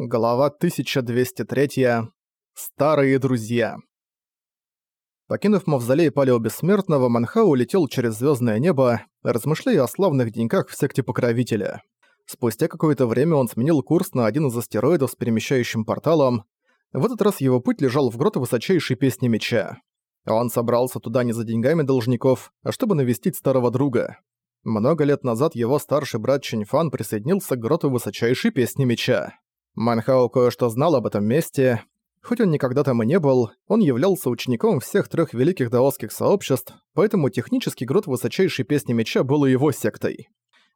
Глава 1203. Старые друзья. Покинув мавзолей Палео Бессмертного, Манхау улетел через звездное небо, размышляя о славных деньках в секте Покровителя. Спустя какое-то время он сменил курс на один из астероидов с перемещающим порталом. В этот раз его путь лежал в гроту высочайшей песни меча. Он собрался туда не за деньгами должников, а чтобы навестить старого друга. Много лет назад его старший брат Чиньфан присоединился к гроту высочайшей песни меча. Манхао кое-что знал об этом месте. Хоть он никогда там и не был, он являлся учеником всех трех великих даосских сообществ, поэтому технический грот высочайшей песни меча был его сектой.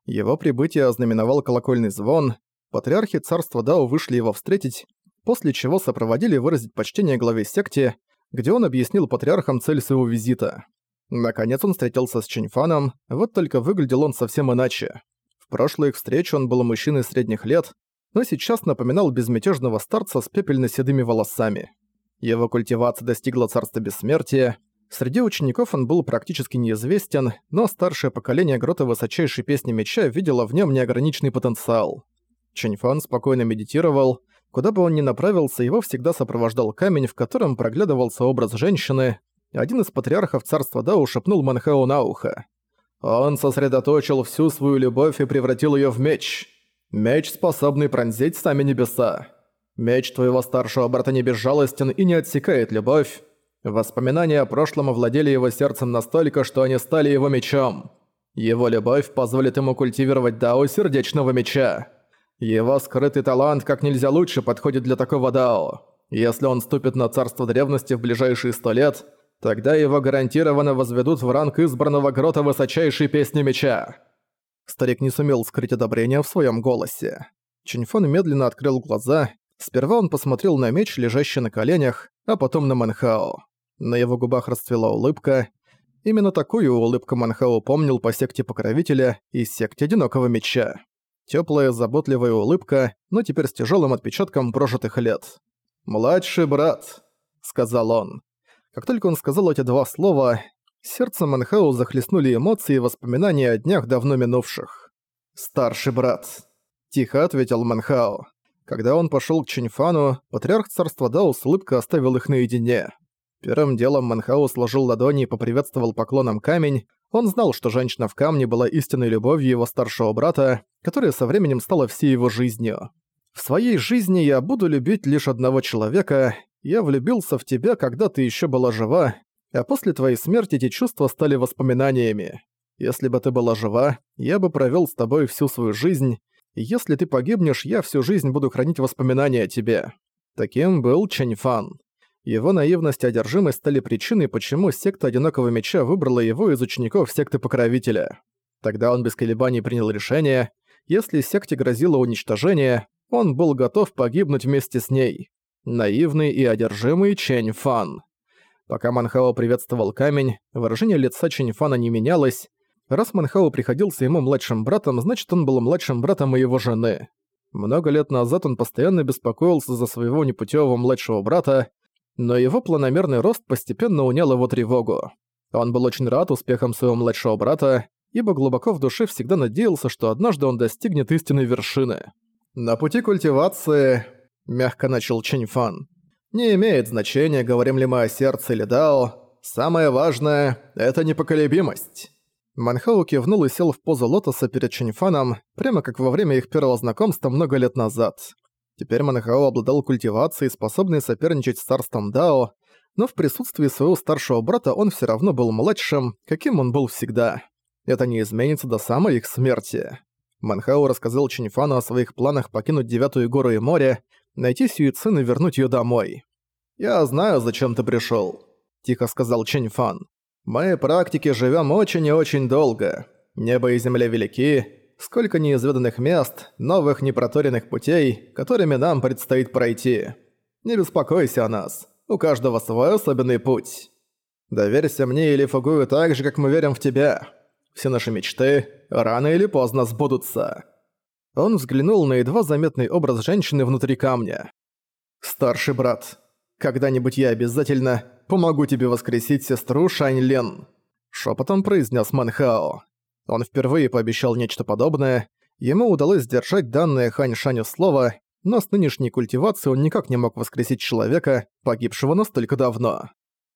Его прибытие ознаменовал колокольный звон, патриархи царства Дао вышли его встретить, после чего сопроводили выразить почтение главе секте, где он объяснил патриархам цель своего визита. Наконец он встретился с Чиньфаном, вот только выглядел он совсем иначе. В прошлую их он был мужчиной средних лет, но сейчас напоминал безмятежного старца с пепельно-седыми волосами. Его культивация достигла царства бессмертия. Среди учеников он был практически неизвестен, но старшее поколение грота высочайшей песни меча видело в нем неограниченный потенциал. Чэньфан спокойно медитировал. Куда бы он ни направился, его всегда сопровождал камень, в котором проглядывался образ женщины. Один из патриархов царства Дао шепнул Манхао на ухо. Он сосредоточил всю свою любовь и превратил ее в меч. Меч, способный пронзить сами небеса. Меч твоего старшего брата не безжалостен и не отсекает любовь. Воспоминания о прошлом овладели его сердцем настолько, что они стали его мечом. Его любовь позволит ему культивировать дао сердечного меча. Его скрытый талант как нельзя лучше подходит для такого дао. Если он ступит на царство древности в ближайшие сто лет, тогда его гарантированно возведут в ранг избранного грота высочайшей песни меча. Старик не сумел скрыть одобрение в своем голосе. Чиньфон медленно открыл глаза. Сперва он посмотрел на меч, лежащий на коленях, а потом на Манхао. На его губах расцвела улыбка. Именно такую улыбку Манхао помнил по секте Покровителя и секте Одинокого Меча. Теплая, заботливая улыбка, но теперь с тяжелым отпечатком прожитых лет. «Младший брат», — сказал он. Как только он сказал эти два слова, Сердце Манхау захлестнули эмоции и воспоминания о днях давно минувших. «Старший брат», – тихо ответил Манхао. Когда он пошел к Чиньфану, патриарх царства Дао с улыбкой оставил их наедине. Первым делом Манхао сложил ладони и поприветствовал поклоном камень. Он знал, что женщина в камне была истинной любовью его старшего брата, которая со временем стала всей его жизнью. «В своей жизни я буду любить лишь одного человека. Я влюбился в тебя, когда ты еще была жива, а после твоей смерти эти чувства стали воспоминаниями. Если бы ты была жива, я бы провёл с тобой всю свою жизнь, если ты погибнешь, я всю жизнь буду хранить воспоминания о тебе». Таким был Чэнь Фан. Его наивность и одержимость стали причиной, почему секта Одинокого Меча выбрала его из учеников секты Покровителя. Тогда он без колебаний принял решение, если секте грозило уничтожение, он был готов погибнуть вместе с ней. Наивный и одержимый Чэнь Фан. Пока Манхао приветствовал камень, выражение лица Чиньфана не менялось. Раз Манхао приходился ему младшим братом, значит он был младшим братом моего жены. Много лет назад он постоянно беспокоился за своего непутевого младшего брата, но его планомерный рост постепенно унял его тревогу. Он был очень рад успехам своего младшего брата, ибо глубоко в душе всегда надеялся, что однажды он достигнет истинной вершины. «На пути культивации», — мягко начал Чиньфан, не имеет значения, говорим ли мы о сердце или дао. Самое важное — это непоколебимость. Манхау кивнул и сел в позу лотоса перед Чиньфаном, прямо как во время их первого знакомства много лет назад. Теперь Манхао обладал культивацией, способной соперничать с царством Дао, но в присутствии своего старшего брата он все равно был младшим, каким он был всегда. Это не изменится до самой их смерти. Манхау рассказал Чиньфану о своих планах покинуть Девятую гору и море, найти Сюицин и вернуть её домой. «Я знаю, зачем ты пришёл», — тихо сказал Чэнь Фан. «Мы, практики, живём очень и очень долго. Небо и земля велики, сколько неизведанных мест, новых непроторенных путей, которыми нам предстоит пройти. Не беспокойся о нас, у каждого свой особенный путь. Доверься мне или Фугую так же, как мы верим в тебя. Все наши мечты рано или поздно сбудутся». Он взглянул на едва заметный образ женщины внутри камня. «Старший брат, когда-нибудь я обязательно помогу тебе воскресить сестру Шань Лен», шепотом произнес Манхао. Он впервые пообещал нечто подобное, ему удалось сдержать данное Хань Шаню слово, но с нынешней культивацией он никак не мог воскресить человека, погибшего настолько давно.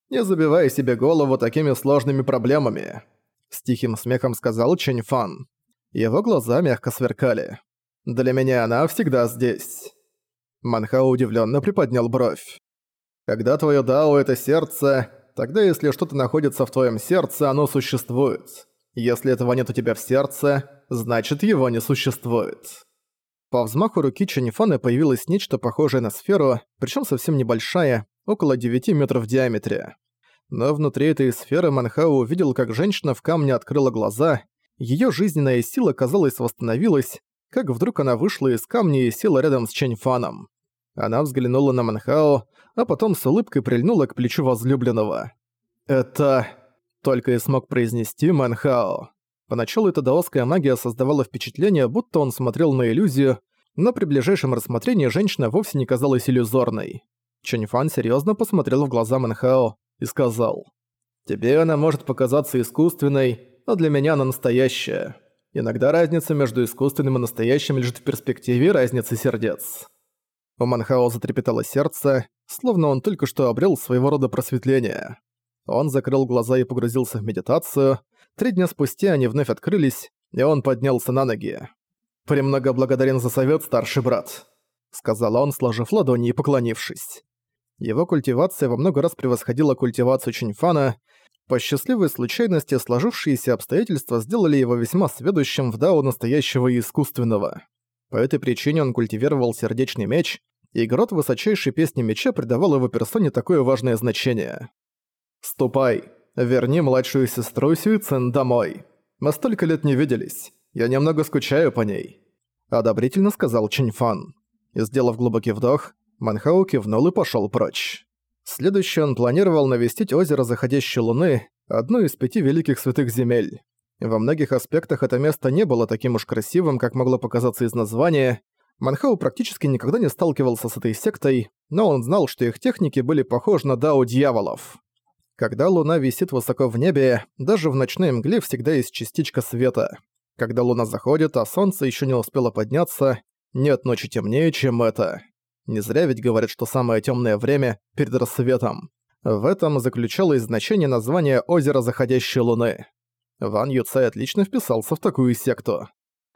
«Не забивай себе голову такими сложными проблемами», — с тихим смехом сказал Чэнь Фан. Его глаза мягко сверкали. «Для меня она всегда здесь». Манхао удивленно приподнял бровь. «Когда твое дао — это сердце, тогда если что-то находится в твоем сердце, оно существует. Если этого нет у тебя в сердце, значит его не существует». По взмаху руки Чанифана появилось нечто похожее на сферу, причем совсем небольшая, около 9 метров в диаметре. Но внутри этой сферы Манхау увидел, как женщина в камне открыла глаза, ее жизненная сила, казалось, восстановилась, как вдруг она вышла из камня и села рядом с Чэньфаном. Она взглянула на Манхао, а потом с улыбкой прильнула к плечу возлюбленного. «Это...» — только и смог произнести Манхао. Поначалу эта даосская магия создавала впечатление, будто он смотрел на иллюзию, но при ближайшем рассмотрении женщина вовсе не казалась иллюзорной. Чэньфан серьезно посмотрел в глаза Манхао и сказал, «Тебе она может показаться искусственной, но для меня она настоящая. Иногда разница между искусственным и настоящим лежит в перспективе разницы сердец». У Манхао затрепетало сердце, словно он только что обрел своего рода просветление. Он закрыл глаза и погрузился в медитацию, Три дня спустя они вновь открылись, и он поднялся на ноги. «Премного благодарен за совет, старший брат», — сказал он, сложив ладони и поклонившись. Его культивация во много раз превосходила культивацию Чиньфана. По счастливой случайности сложившиеся обстоятельства сделали его весьма сведущим в дао настоящего и искусственного. По этой причине он культивировал сердечный меч, и грот высочайшей песни меча придавал его персоне такое важное значение. «Ступай», Верни младшую сестру Сюицин домой. Мы столько лет не виделись. Я немного скучаю по ней», — одобрительно сказал Чиньфан. Сделав глубокий вдох, Манхау кивнул и пошёл прочь. Следующий он планировал навестить озеро заходящей луны, одну из пяти великих святых земель. Во многих аспектах это место не было таким уж красивым, как могло показаться из названия. Манхау практически никогда не сталкивался с этой сектой, но он знал, что их техники были похожи на дао дьяволов. Когда луна висит высоко в небе, даже в ночной мгле всегда есть частичка света. Когда луна заходит, а солнце еще не успело подняться, нет ночи темнее, чем это. Не зря ведь говорят, что самое темное время перед рассветом. В этом заключалось значение названия озера заходящей луны. Ван Юцай отлично вписался в такую секту.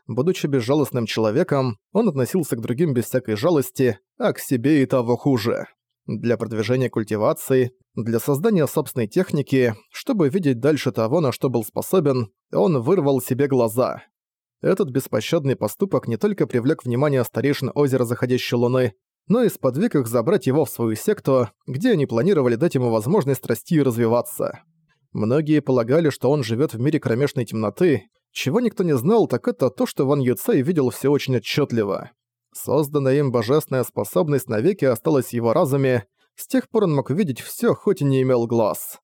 Будучи безжалостным человеком, он относился к другим без всякой жалости, а к себе и того хуже для продвижения культивации, для создания собственной техники, чтобы видеть дальше того, на что был способен, он вырвал себе глаза. Этот беспощадный поступок не только привлек внимание старейшин озера заходящей луны, но и сподвиг их забрать его в свою секту, где они планировали дать ему возможность расти и развиваться. Многие полагали, что он живет в мире кромешной темноты, чего никто не знал, так это то, что Ван Юцей видел все очень отчетливо. Созданная им божественная способность навеки осталась его разуме, с тех пор он мог видеть всё, хоть и не имел глаз.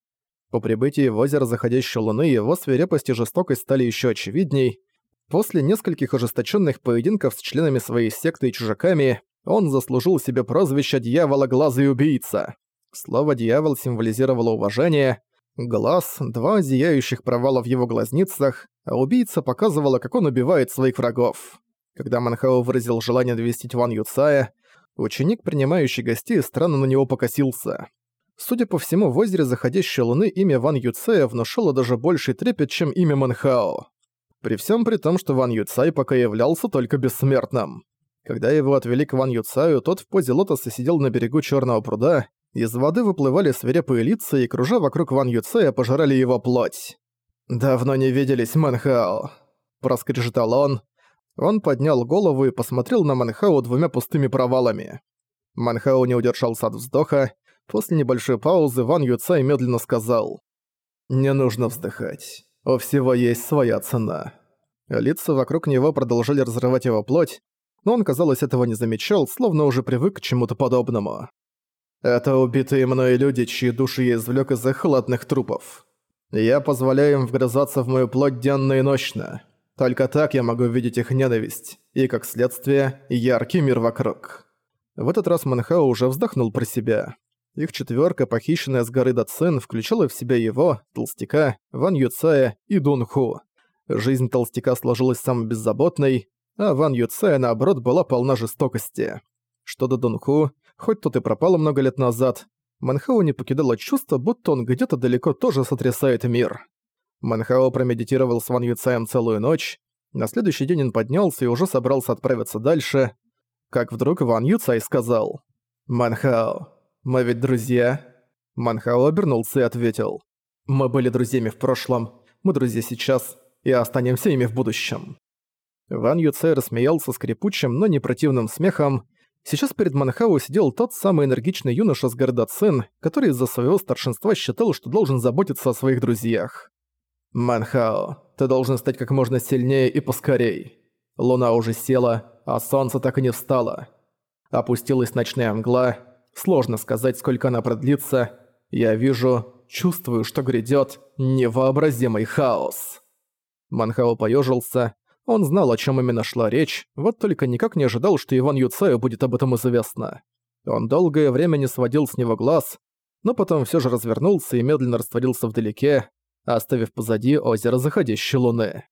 По прибытии в озеро заходящей луны его свирепость и жестокость стали ещё очевидней. После нескольких ожесточённых поединков с членами своей секты и чужаками, он заслужил себе прозвище «Дьявола Глазый Убийца». Слово «дьявол» символизировало уважение, глаз, два зияющих провала в его глазницах, а убийца показывала, как он убивает своих врагов. Когда Манхао выразил желание навестить Ван Юцая, ученик, принимающий гостей, странно на него покосился. Судя по всему, в озере заходящей луны имя Ван Юцая внушало даже больший трепет, чем имя Манхао. При всем при том, что Ван Юцай пока являлся только бессмертным. Когда его отвели к Ван Юцаю, тот в позе лотоса сидел на берегу черного пруда, из воды выплывали свирепые лица и, кружа вокруг Ван Юцая, пожирали его плоть. «Давно не виделись, Манхао», — проскрежетал он, он поднял голову и посмотрел на Манхау двумя пустыми провалами. Манхау не удержался от вздоха. После небольшой паузы Ван Юцай медленно сказал. «Не нужно вздыхать. У всего есть своя цена». Лица вокруг него продолжали разрывать его плоть, но он, казалось, этого не замечал, словно уже привык к чему-то подобному. «Это убитые мной люди, чьи души я извлёк из их хладных трупов. Я позволяю им вгрызаться в мою плоть денно и ночно. Только так я могу видеть их ненависть, и, как следствие, яркий мир вокруг. В этот раз Манхао уже вздохнул про себя. Их четверка, похищенная с горы Дацин, включала в себя его, Толстяка, Ван Юцая и Дун Ху. Жизнь Толстяка сложилась самой беззаботной, а Ван Юцая, наоборот, была полна жестокости. Что до Дунху, хоть тот и пропал много лет назад, Манхау не покидало чувство, будто он где-то далеко тоже сотрясает мир. Манхао промедитировал с Ван Юцаем целую ночь, на следующий день он поднялся и уже собрался отправиться дальше, как вдруг Ван Юцай сказал «Манхао, мы ведь друзья?» Манхао обернулся и ответил «Мы были друзьями в прошлом, мы друзья сейчас и останемся ими в будущем». Ван Юцай рассмеялся скрипучим, но не противным смехом. Сейчас перед Манхао сидел тот самый энергичный юноша с города Цин, который из-за своего старшинства считал, что должен заботиться о своих друзьях. «Манхао, ты должен стать как можно сильнее и поскорей. Луна уже села, а солнце так и не встало. Опустилась ночная мгла, сложно сказать, сколько она продлится. Я вижу, чувствую, что грядет невообразимый хаос». Манхао поежился. Он знал, о чем именно шла речь, вот только никак не ожидал, что Иван Юцаю будет об этом известно. Он долгое время не сводил с него глаз, но потом все же развернулся и медленно растворился вдалеке, оставив позади озеро заходящей луны.